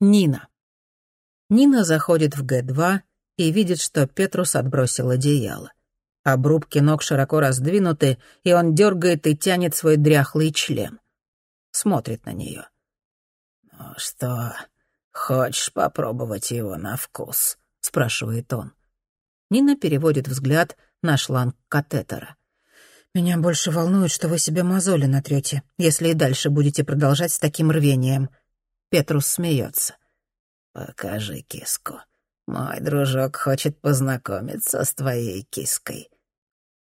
Нина. Нина заходит в Г2 и видит, что Петрус отбросил одеяло. Обрубки ног широко раздвинуты, и он дергает и тянет свой дряхлый член. Смотрит на нее. «Ну что, хочешь попробовать его на вкус?» — спрашивает он. Нина переводит взгляд на шланг катетера. «Меня больше волнует, что вы себе мозоли натрете, если и дальше будете продолжать с таким рвением», Петрус смеется. «Покажи киску. Мой дружок хочет познакомиться с твоей киской».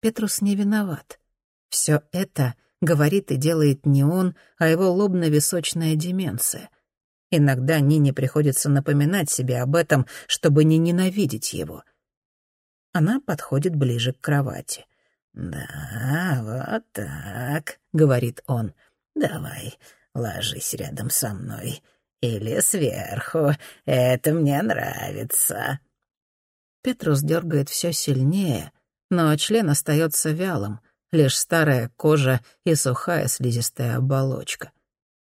Петрус не виноват. Все это говорит и делает не он, а его лобно-височная деменция. Иногда Нине приходится напоминать себе об этом, чтобы не ненавидеть его. Она подходит ближе к кровати. «Да, вот так», — говорит он. «Давай, ложись рядом со мной. Или сверху. Это мне нравится». Петрус дергает все сильнее, но член остается вялым, лишь старая кожа и сухая слизистая оболочка.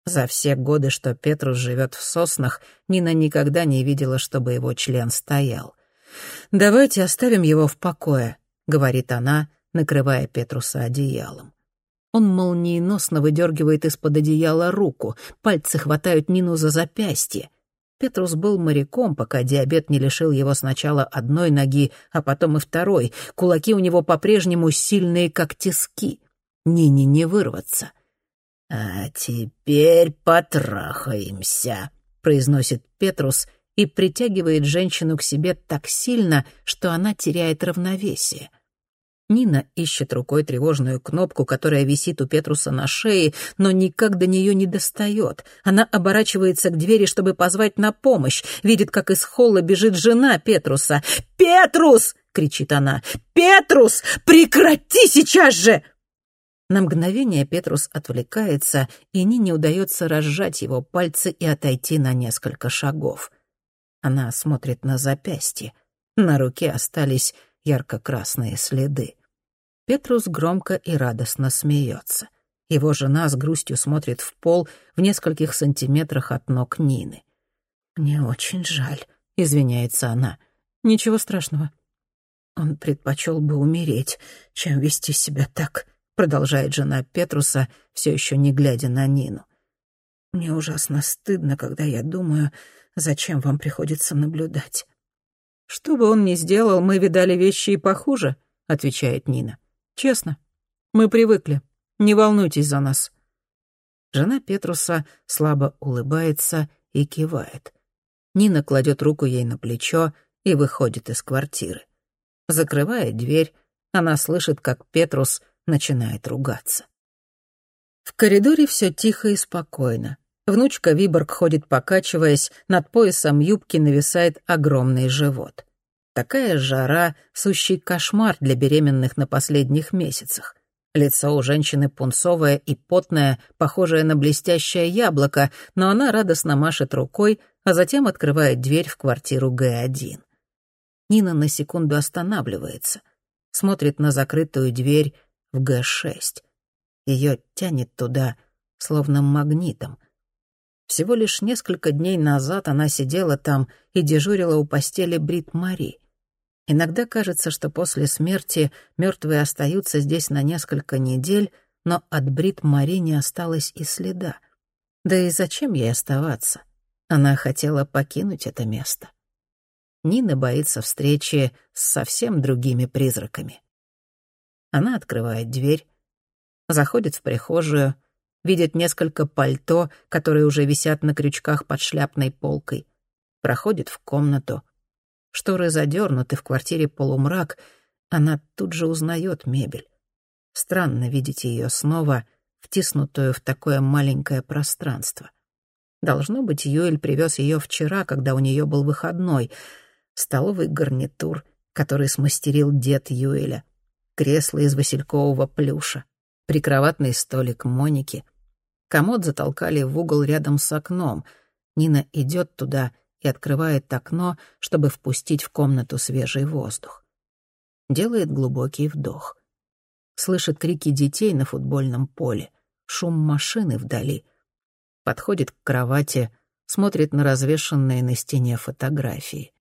За все годы, что Петрус живет в соснах, Нина никогда не видела, чтобы его член стоял. «Давайте оставим его в покое», — говорит она, накрывая Петруса одеялом. Он молниеносно выдергивает из-под одеяла руку, пальцы хватают Нину за запястье. Петрус был моряком, пока диабет не лишил его сначала одной ноги, а потом и второй. Кулаки у него по-прежнему сильные, как тиски. Нине не вырваться. «А теперь потрахаемся», — произносит Петрус и притягивает женщину к себе так сильно, что она теряет равновесие. Нина ищет рукой тревожную кнопку, которая висит у Петруса на шее, но никак до нее не достает. Она оборачивается к двери, чтобы позвать на помощь. Видит, как из холла бежит жена Петруса. «Петрус!» — кричит она. «Петрус! Прекрати сейчас же!» На мгновение Петрус отвлекается, и Нине удается разжать его пальцы и отойти на несколько шагов. Она смотрит на запястье. На руке остались ярко-красные следы. Петрус громко и радостно смеется. Его жена с грустью смотрит в пол в нескольких сантиметрах от ног Нины. «Мне очень жаль», — извиняется она. «Ничего страшного». «Он предпочел бы умереть, чем вести себя так», — продолжает жена Петруса, все еще не глядя на Нину. «Мне ужасно стыдно, когда я думаю, зачем вам приходится наблюдать». «Что бы он ни сделал, мы видали вещи и похуже», — отвечает Нина. Честно. Мы привыкли. Не волнуйтесь за нас». Жена Петруса слабо улыбается и кивает. Нина кладет руку ей на плечо и выходит из квартиры. Закрывая дверь, она слышит, как Петрус начинает ругаться. В коридоре все тихо и спокойно. Внучка Виборг ходит покачиваясь, над поясом юбки нависает огромный живот. Такая жара — сущий кошмар для беременных на последних месяцах. Лицо у женщины пунцовое и потное, похожее на блестящее яблоко, но она радостно машет рукой, а затем открывает дверь в квартиру Г1. Нина на секунду останавливается, смотрит на закрытую дверь в Г6. Ее тянет туда, словно магнитом. Всего лишь несколько дней назад она сидела там и дежурила у постели Брит Мари. Иногда кажется, что после смерти мертвые остаются здесь на несколько недель, но от Брит Мари не осталось и следа. Да и зачем ей оставаться? Она хотела покинуть это место. Нина боится встречи с совсем другими призраками. Она открывает дверь, заходит в прихожую, видит несколько пальто, которые уже висят на крючках под шляпной полкой, проходит в комнату — Шторы задернуты, в квартире полумрак. Она тут же узнает мебель. Странно видеть ее снова, втиснутую в такое маленькое пространство. Должно быть, Юэль привез ее вчера, когда у нее был выходной. Столовый гарнитур, который смастерил дед Юэля. Кресло из василькового плюша. Прикроватный столик Моники. Комод затолкали в угол рядом с окном. Нина идет туда — и открывает окно, чтобы впустить в комнату свежий воздух. Делает глубокий вдох. Слышит крики детей на футбольном поле, шум машины вдали. Подходит к кровати, смотрит на развешанные на стене фотографии.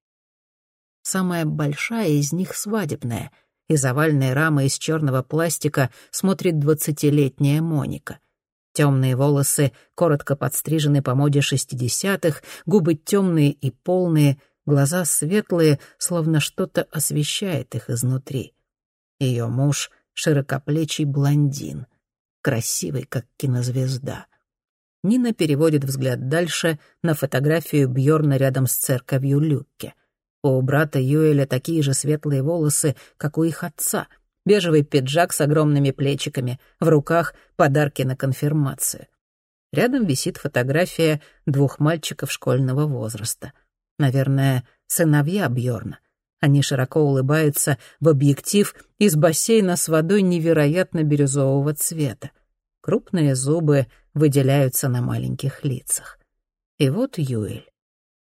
Самая большая из них свадебная. Из овальной рамы из черного пластика смотрит двадцатилетняя Моника. Темные волосы коротко подстрижены по моде шестидесятых, губы темные и полные, глаза светлые, словно что-то освещает их изнутри. Ее муж — широкоплечий блондин, красивый, как кинозвезда. Нина переводит взгляд дальше на фотографию Бьорна рядом с церковью Люкке. У брата Юэля такие же светлые волосы, как у их отца — бежевый пиджак с огромными плечиками, в руках подарки на конфирмацию. Рядом висит фотография двух мальчиков школьного возраста. Наверное, сыновья Бьорна. Они широко улыбаются в объектив из бассейна с водой невероятно бирюзового цвета. Крупные зубы выделяются на маленьких лицах. И вот Юэль.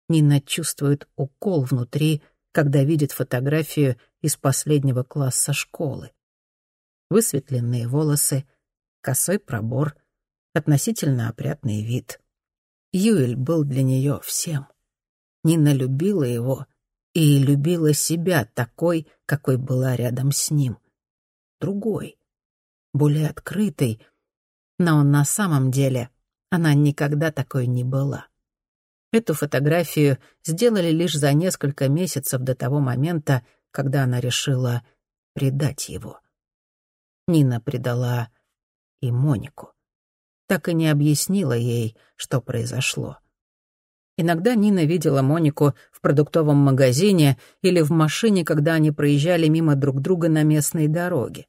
Нина чувствует укол внутри, когда видит фотографию из последнего класса школы. Высветленные волосы, косой пробор, относительно опрятный вид. Юэль был для нее всем. Нина любила его и любила себя такой, какой была рядом с ним. Другой, более открытой, но на самом деле она никогда такой не была. Эту фотографию сделали лишь за несколько месяцев до того момента, когда она решила предать его. Нина предала и Монику. Так и не объяснила ей, что произошло. Иногда Нина видела Монику в продуктовом магазине или в машине, когда они проезжали мимо друг друга на местной дороге.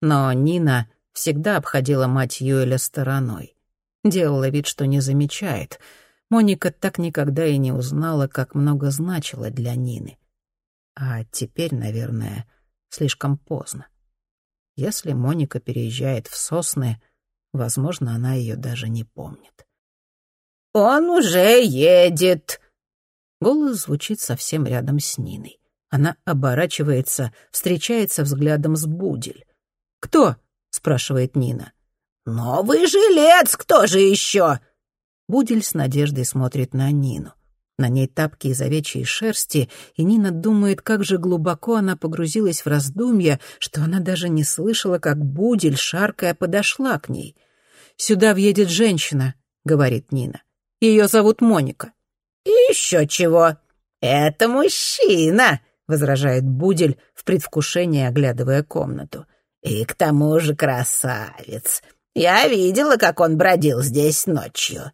Но Нина всегда обходила мать Юэля стороной. Делала вид, что не замечает. Моника так никогда и не узнала, как много значила для Нины. А теперь, наверное, слишком поздно. Если Моника переезжает в Сосны, возможно, она ее даже не помнит. «Он уже едет!» Голос звучит совсем рядом с Ниной. Она оборачивается, встречается взглядом с Будель. «Кто?» — спрашивает Нина. «Новый жилец, кто же еще?» Будель с надеждой смотрит на Нину. На ней тапки из овечьей шерсти, и Нина думает, как же глубоко она погрузилась в раздумья, что она даже не слышала, как Будель, шаркая, подошла к ней. «Сюда въедет женщина», — говорит Нина. «Ее зовут Моника». еще чего. Это мужчина», — возражает Будель в предвкушении, оглядывая комнату. «И к тому же красавец. Я видела, как он бродил здесь ночью.